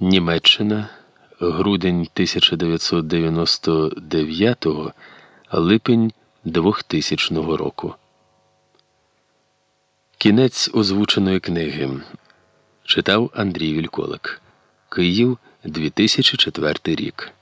Німеччина, грудень 1999, липень 2000 року. Кінець озвученої книги читав Андрій Вільколик. Київ 2004 рік.